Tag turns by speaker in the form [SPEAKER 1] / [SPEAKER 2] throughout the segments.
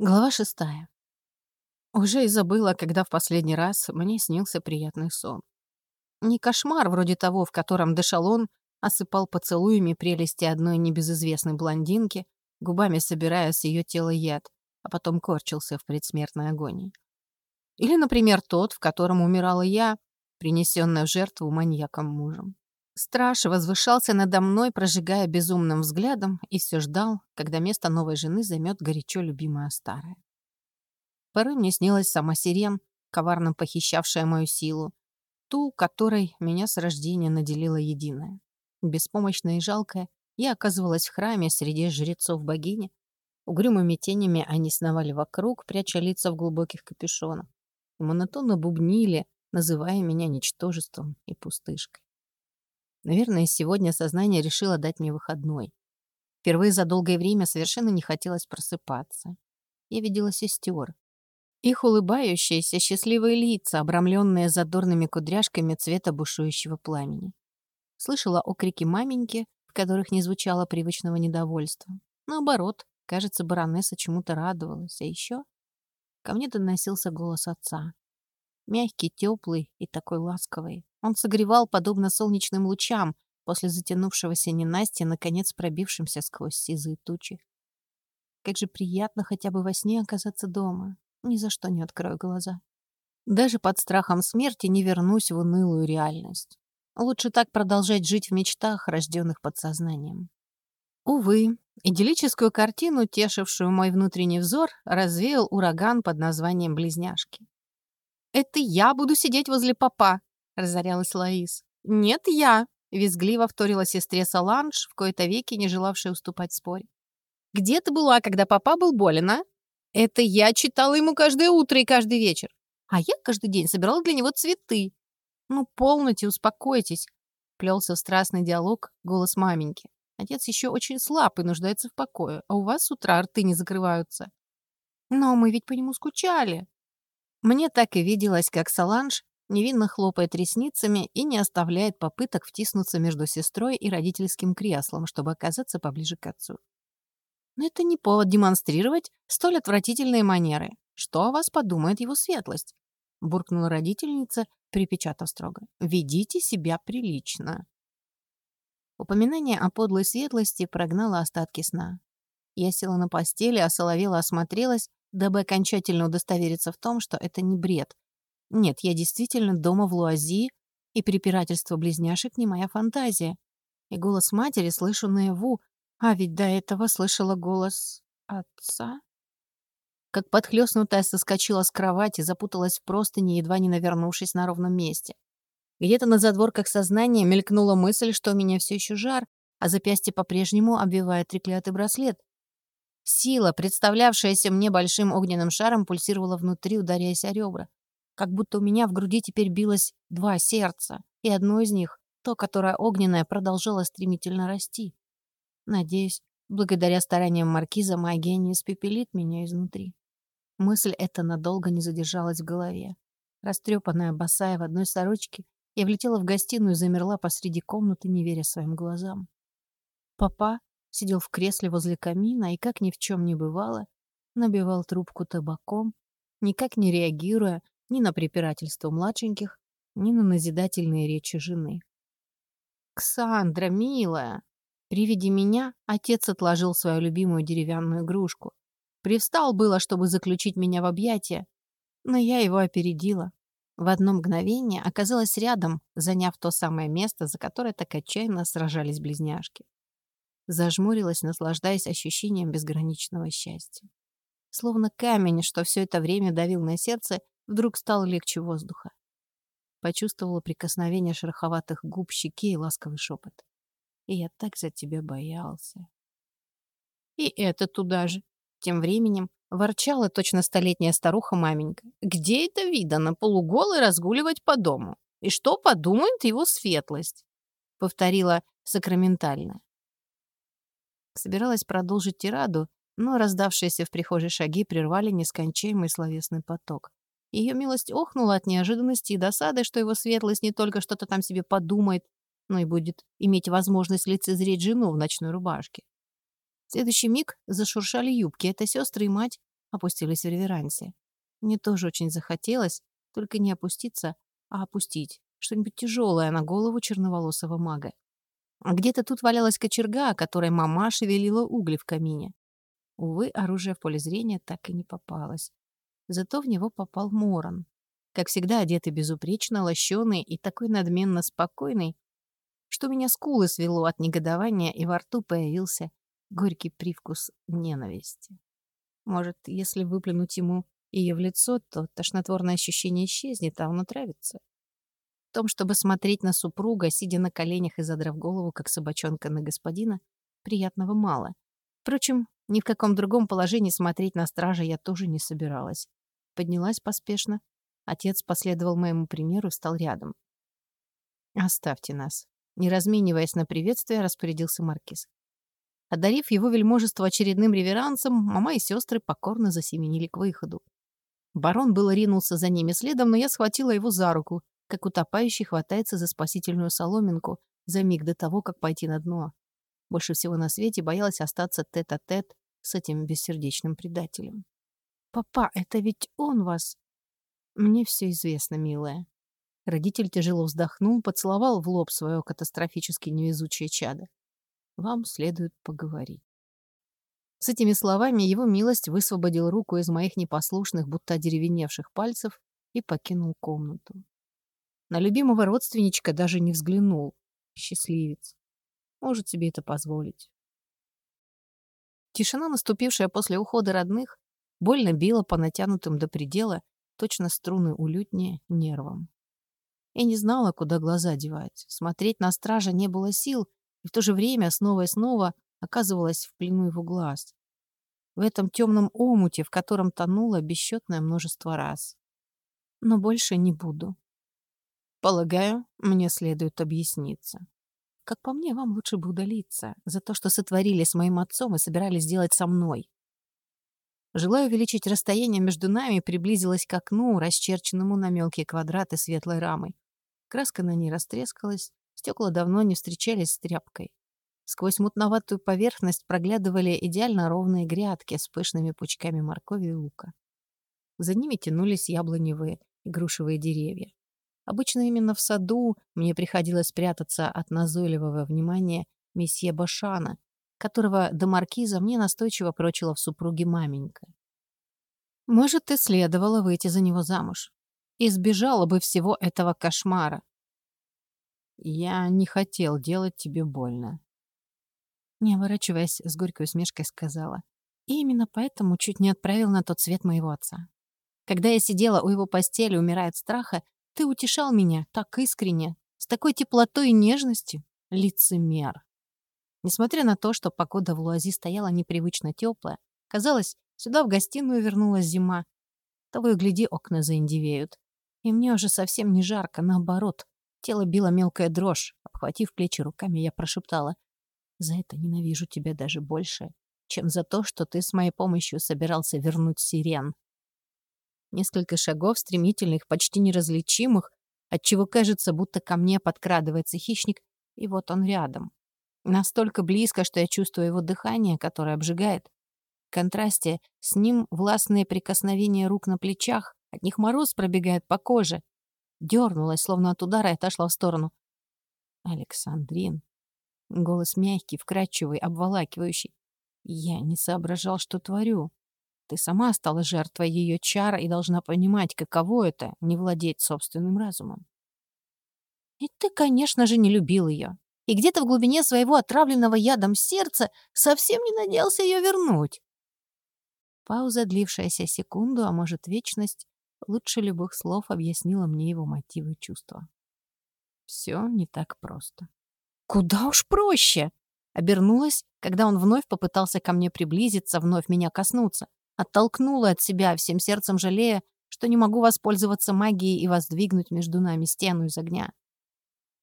[SPEAKER 1] Глава шестая. Уже и забыла, когда в последний раз мне снился приятный сон. Не кошмар вроде того, в котором дышал он, осыпал поцелуями прелести одной небезызвестной блондинки, губами собирая с ее тела яд, а потом корчился в предсмертной агонии. Или, например, тот, в котором умирала я, принесенная в жертву маньяком мужем. Страж возвышался надо мной, прожигая безумным взглядом, и все ждал, когда место новой жены займет горячо любимая старая. Порой мне снилась сама Сирен, коварно похищавшая мою силу, ту, которой меня с рождения наделила единая. Беспомощная и жалкая, я оказывалась в храме среди жрецов богини. Угрюмыми тенями они сновали вокруг, пряча лица в глубоких капюшонах. Монотонно бубнили, называя меня ничтожеством и пустышкой. Наверное, сегодня сознание решило дать мне выходной. Впервые за долгое время совершенно не хотелось просыпаться. Я видела сестер. Их улыбающиеся, счастливые лица, обрамленные задорными кудряшками цвета бушующего пламени. Слышала окрики маменьки, в которых не звучало привычного недовольства. Наоборот, кажется, баронесса чему-то радовалась. А еще ко мне доносился голос отца. Мягкий, теплый и такой ласковый. Он согревал, подобно солнечным лучам, после затянувшегося ненастья, наконец пробившимся сквозь сизые тучи. Как же приятно хотя бы во сне оказаться дома. Ни за что не открою глаза. Даже под страхом смерти не вернусь в унылую реальность. Лучше так продолжать жить в мечтах, рожденных подсознанием. Увы, идиллическую картину, тешившую мой внутренний взор, развеял ураган под названием «Близняшки». «Это я буду сидеть возле папа», разорялась Лаис. «Нет, я!» — визгливо вторила сестре Саланж, в кои-то веки не желавшая уступать в споре. «Где ты была, когда папа был болен, а? Это я читала ему каждое утро и каждый вечер. А я каждый день собирала для него цветы. Ну, полноте, успокойтесь!» — плелся страстный диалог голос маменьки. Отец еще очень слаб и нуждается в покое, а у вас с утра рты не закрываются. Но мы ведь по нему скучали. Мне так и виделось, как Саланж невинно хлопает ресницами и не оставляет попыток втиснуться между сестрой и родительским креслом, чтобы оказаться поближе к отцу. Но это не повод демонстрировать столь отвратительные манеры. Что о вас подумает его светлость? Буркнула родительница, припечатав строго. Ведите себя прилично. Упоминание о подлой светлости прогнало остатки сна. Я села на постели, а соловела осмотрелась, дабы окончательно удостовериться в том, что это не бред, нет, я действительно дома в Луази, и препирательство близняшек не моя фантазия. И голос матери слышу наяву, а ведь до этого слышала голос отца. Как подхлёстнутая соскочила с кровати, запуталась в простыне, едва не навернувшись на ровном месте. Где-то на задворках сознания мелькнула мысль, что у меня все еще жар, а запястье по-прежнему обвивает треклятый браслет. Сила, представлявшаяся мне большим огненным шаром, пульсировала внутри, ударяясь о ребра как будто у меня в груди теперь билось два сердца, и одно из них, то, которое огненное, продолжало стремительно расти. Надеюсь, благодаря стараниям маркиза магия не меня изнутри. Мысль эта надолго не задержалась в голове. Растрепанная, босая в одной сорочке, я влетела в гостиную и замерла посреди комнаты, не веря своим глазам. Папа сидел в кресле возле камина и, как ни в чем не бывало, набивал трубку табаком, никак не реагируя ни на препирательство младшеньких, ни на назидательные речи жены. «Ксандра, милая!» При виде меня отец отложил свою любимую деревянную игрушку. Привстал было, чтобы заключить меня в объятия, но я его опередила. В одно мгновение оказалась рядом, заняв то самое место, за которое так отчаянно сражались близняшки. Зажмурилась, наслаждаясь ощущением безграничного счастья. Словно камень, что все это время давил на сердце, Вдруг стало легче воздуха. Почувствовала прикосновение шероховатых губ, щеки и ласковый шепот. И я так за тебя боялся. И это туда же. Тем временем ворчала точно столетняя старуха-маменька. Где это видано полуголой разгуливать по дому? И что подумает его светлость? Повторила сакраментально. Собиралась продолжить тираду, но раздавшиеся в прихожей шаги прервали нескончаемый словесный поток. Ее милость охнула от неожиданности и досады, что его светлость не только что-то там себе подумает, но и будет иметь возможность лицезреть жену в ночной рубашке. В следующий миг зашуршали юбки. Это сестры и мать опустились в реверансе. Мне тоже очень захотелось, только не опуститься, а опустить что-нибудь тяжелое на голову черноволосого мага. А где-то тут валялась кочерга, которой мама шевелила угли в камине. Увы, оружие в поле зрения так и не попалось. Зато в него попал Моран. Как всегда, одетый безупречно, лощеный и такой надменно спокойный, что меня скулы свело от негодования, и во рту появился горький привкус ненависти. Может, если выплюнуть ему ее в лицо, то тошнотворное ощущение исчезнет, а он отравится. В том, чтобы смотреть на супруга, сидя на коленях и задрав голову, как собачонка на господина, приятного мало. Впрочем, ни в каком другом положении смотреть на стража я тоже не собиралась. Поднялась поспешно. Отец последовал моему примеру и встал рядом. «Оставьте нас». Не размениваясь на приветствие, распорядился Маркиз. Одарив его вельможество очередным реверансом, мама и сестры покорно засеменили к выходу. Барон было ринулся за ними следом, но я схватила его за руку как утопающий хватается за спасительную соломинку за миг до того, как пойти на дно. Больше всего на свете боялась остаться тет-а-тет -тет с этим бессердечным предателем. «Папа, это ведь он вас...» «Мне все известно, милая». Родитель тяжело вздохнул, поцеловал в лоб свое катастрофически невезучее чадо. «Вам следует поговорить». С этими словами его милость высвободил руку из моих непослушных, будто одеревеневших пальцев и покинул комнату. На любимого родственничка даже не взглянул. Счастливец. Может себе это позволить. Тишина, наступившая после ухода родных, больно била по натянутым до предела, точно струны улютнее, нервам. Я не знала, куда глаза девать. Смотреть на стража не было сил, и в то же время снова и снова оказывалась в плену его глаз. В этом темном омуте, в котором тонуло бесчетное множество раз. Но больше не буду. Полагаю, мне следует объясниться. Как по мне, вам лучше бы удалиться за то, что сотворили с моим отцом и собирались сделать со мной. Желая увеличить расстояние между нами, приблизилась к окну, расчерченному на мелкие квадраты светлой рамой. Краска на ней растрескалась, стекла давно не встречались с тряпкой. Сквозь мутноватую поверхность проглядывали идеально ровные грядки с пышными пучками моркови и лука. За ними тянулись яблоневые и грушевые деревья. Обычно именно в саду мне приходилось прятаться от назойливого внимания месье Башана, которого до маркиза мне настойчиво прочила в супруге маменька. Может, и следовало выйти за него замуж. Избежала бы всего этого кошмара. Я не хотел делать тебе больно. Не оборачиваясь, с горькой усмешкой сказала. И именно поэтому чуть не отправил на тот свет моего отца. Когда я сидела у его постели, умирая от страха, ты утешал меня так искренне, с такой теплотой и нежностью. Лицемер. Несмотря на то, что погода в Луази стояла непривычно теплая, казалось, сюда в гостиную вернулась зима. Того и гляди, окна заиндивеют. И мне уже совсем не жарко, наоборот. Тело било мелкая дрожь. Обхватив плечи руками, я прошептала. «За это ненавижу тебя даже больше, чем за то, что ты с моей помощью собирался вернуть сирен». Несколько шагов, стремительных, почти неразличимых, отчего кажется, будто ко мне подкрадывается хищник, и вот он рядом. Настолько близко, что я чувствую его дыхание, которое обжигает. В контрасте с ним властные прикосновения рук на плечах, от них мороз пробегает по коже. Дернулась, словно от удара, и отошла в сторону. «Александрин». Голос мягкий, вкрадчивый, обволакивающий. Я не соображал, что творю. Ты сама стала жертвой ее чара и должна понимать, каково это — не владеть собственным разумом. И ты, конечно же, не любил ее. И где-то в глубине своего отравленного ядом сердца совсем не надеялся ее вернуть. Пауза, длившаяся секунду, а может, вечность, лучше любых слов объяснила мне его мотивы и чувства. Все не так просто. Куда уж проще! Обернулась, когда он вновь попытался ко мне приблизиться, вновь меня коснуться. Оттолкнула от себя, всем сердцем жалея, что не могу воспользоваться магией и воздвигнуть между нами стену из огня.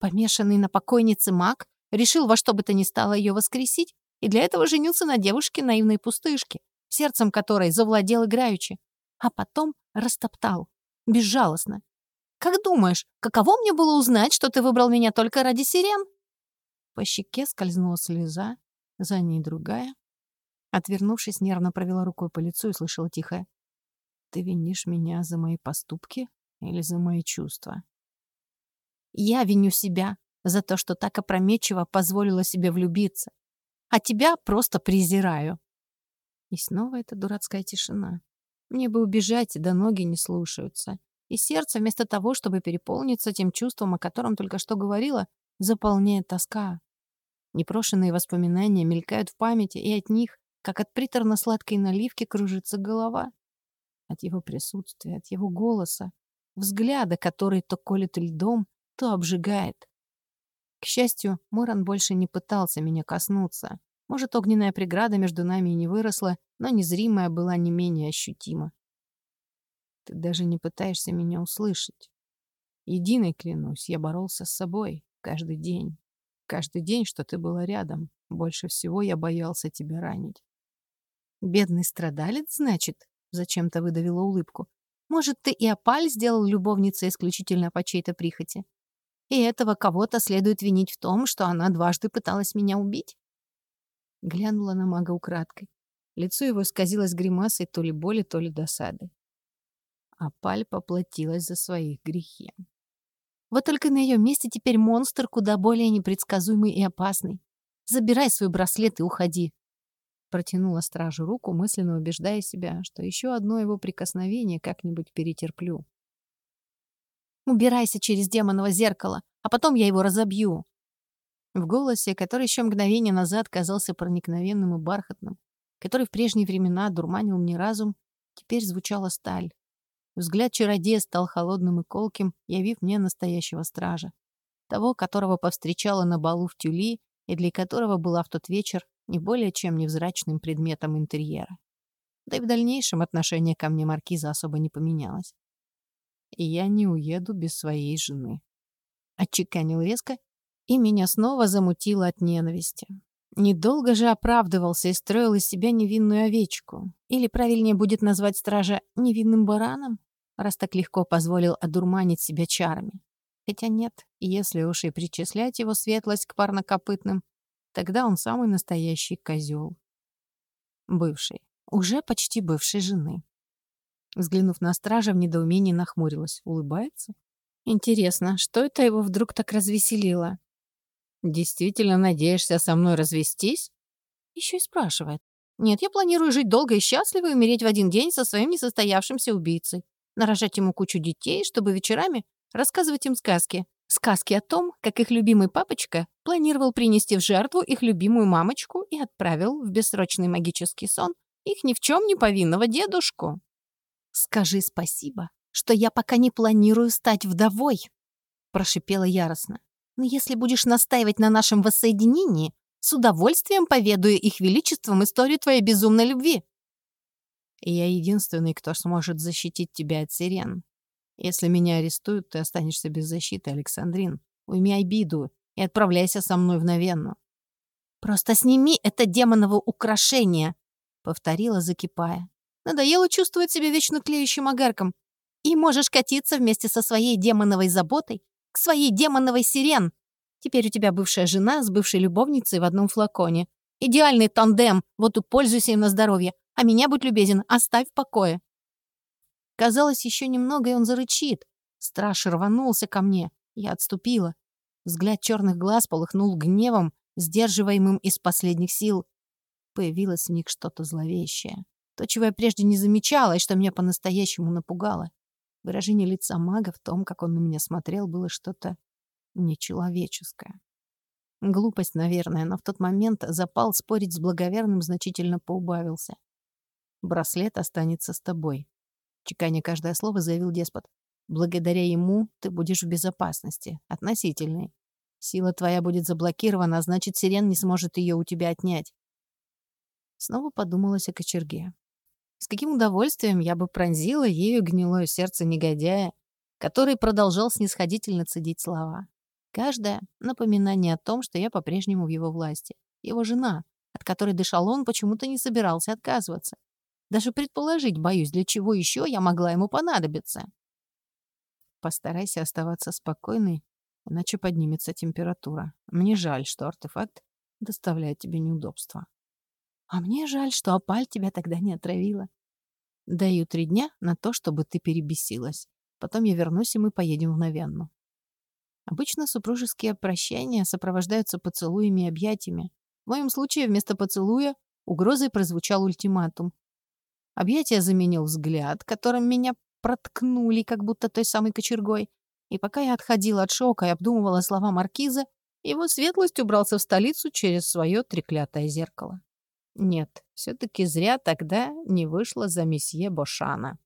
[SPEAKER 1] Помешанный на покойнице маг решил во что бы то ни стало ее воскресить и для этого женился на девушке наивной пустышке, сердцем которой завладел играючи, а потом растоптал, безжалостно. «Как думаешь, каково мне было узнать, что ты выбрал меня только ради сирен?» По щеке скользнула слеза, за ней другая, Отвернувшись, нервно провела рукой по лицу и слышала тихое. «Ты винишь меня за мои поступки или за мои чувства?» «Я виню себя за то, что так опрометчиво позволила себе влюбиться. А тебя просто презираю». И снова эта дурацкая тишина. Мне бы убежать, да ноги не слушаются. И сердце, вместо того, чтобы переполниться тем чувством, о котором только что говорила, заполняет тоска. Непрошенные воспоминания мелькают в памяти, и от них, как от приторно-сладкой наливки, кружится голова. От его присутствия, от его голоса, взгляда, который то колет льдом, то обжигает. К счастью, Моран больше не пытался меня коснуться. Может, огненная преграда между нами и не выросла, но незримая была не менее ощутима. Ты даже не пытаешься меня услышать. Единой клянусь, я боролся с собой каждый день. Каждый день, что ты была рядом. Больше всего я боялся тебя ранить. Бедный страдалец, значит? Зачем-то выдавила улыбку. Может, ты и опаль сделал любовницей исключительно по чьей-то прихоти? И этого кого-то следует винить в том, что она дважды пыталась меня убить? Глянула на мага украдкой. Лицо его исказилось гримасой то ли боли, то ли досады. А Паль поплатилась за своих грехи. Вот только на ее месте теперь монстр куда более непредсказуемый и опасный. Забирай свой браслет и уходи. Протянула стражу руку, мысленно убеждая себя, что еще одно его прикосновение как-нибудь перетерплю. Убирайся через демоново зеркало, а потом я его разобью. В голосе, который еще мгновение назад казался проникновенным и бархатным, который в прежние времена дурманил мне разум, теперь звучала сталь. Взгляд чародея стал холодным и колким, явив мне настоящего стража. Того, которого повстречала на балу в Тюли и для которого была в тот вечер не более чем невзрачным предметом интерьера. Да и в дальнейшем отношение ко мне маркиза особо не поменялось и я не уеду без своей жены. Отчеканил резко, и меня снова замутило от ненависти. Недолго же оправдывался и строил из себя невинную овечку. Или правильнее будет назвать стража невинным бараном, раз так легко позволил одурманить себя чарами. Хотя нет, если уж и причислять его светлость к парнокопытным, тогда он самый настоящий козел. Бывший, уже почти бывшей жены. Взглянув на стража, в недоумении нахмурилась. Улыбается? Интересно, что это его вдруг так развеселило? Действительно надеешься со мной развестись? Еще и спрашивает. Нет, я планирую жить долго и счастливо и умереть в один день со своим несостоявшимся убийцей. Нарожать ему кучу детей, чтобы вечерами рассказывать им сказки. Сказки о том, как их любимый папочка планировал принести в жертву их любимую мамочку и отправил в бессрочный магический сон их ни в чем не повинного дедушку. «Скажи спасибо, что я пока не планирую стать вдовой», — прошипела яростно. «Но если будешь настаивать на нашем воссоединении, с удовольствием поведаю их величеством историю твоей безумной любви». «Я единственный, кто сможет защитить тебя от сирен. Если меня арестуют, ты останешься без защиты, Александрин. Уйми обиду и отправляйся со мной в Новенну». «Просто сними это демоново украшение», — повторила, закипая. Надоело чувствовать себя вечно тлеющим огарком. И можешь катиться вместе со своей демоновой заботой к своей демоновой сирен. Теперь у тебя бывшая жена с бывшей любовницей в одном флаконе. Идеальный тандем, вот и пользуйся им на здоровье. А меня, будь любезен, оставь в покое. Казалось, еще немного, и он зарычит. Страж рванулся ко мне. Я отступила. Взгляд черных глаз полыхнул гневом, сдерживаемым из последних сил. Появилось в них что-то зловещее. То, чего я прежде не замечала и что меня по-настоящему напугало. Выражение лица мага в том, как он на меня смотрел, было что-то нечеловеческое. Глупость, наверное, но в тот момент запал спорить с благоверным значительно поубавился. «Браслет останется с тобой», — чеканя каждое слово заявил деспот. «Благодаря ему ты будешь в безопасности, относительной. Сила твоя будет заблокирована, а значит, Сирен не сможет ее у тебя отнять». Снова подумалось о кочерге. С каким удовольствием я бы пронзила ею гнилое сердце негодяя, который продолжал снисходительно цедить слова. Каждое — напоминание о том, что я по-прежнему в его власти. Его жена, от которой дышал он, почему-то не собирался отказываться. Даже предположить боюсь, для чего еще я могла ему понадобиться. Постарайся оставаться спокойной, иначе поднимется температура. Мне жаль, что артефакт доставляет тебе неудобства. А мне жаль, что опаль тебя тогда не отравила. Даю три дня на то, чтобы ты перебесилась. Потом я вернусь, и мы поедем в Новенну. Обычно супружеские прощания сопровождаются поцелуями и объятиями. В моем случае вместо поцелуя угрозой прозвучал ультиматум. Объятия заменил взгляд, которым меня проткнули, как будто той самой кочергой. И пока я отходила от шока и обдумывала слова маркиза, его светлость убрался в столицу через свое треклятое зеркало. Нет, все-таки зря тогда не вышло за месье Бошана.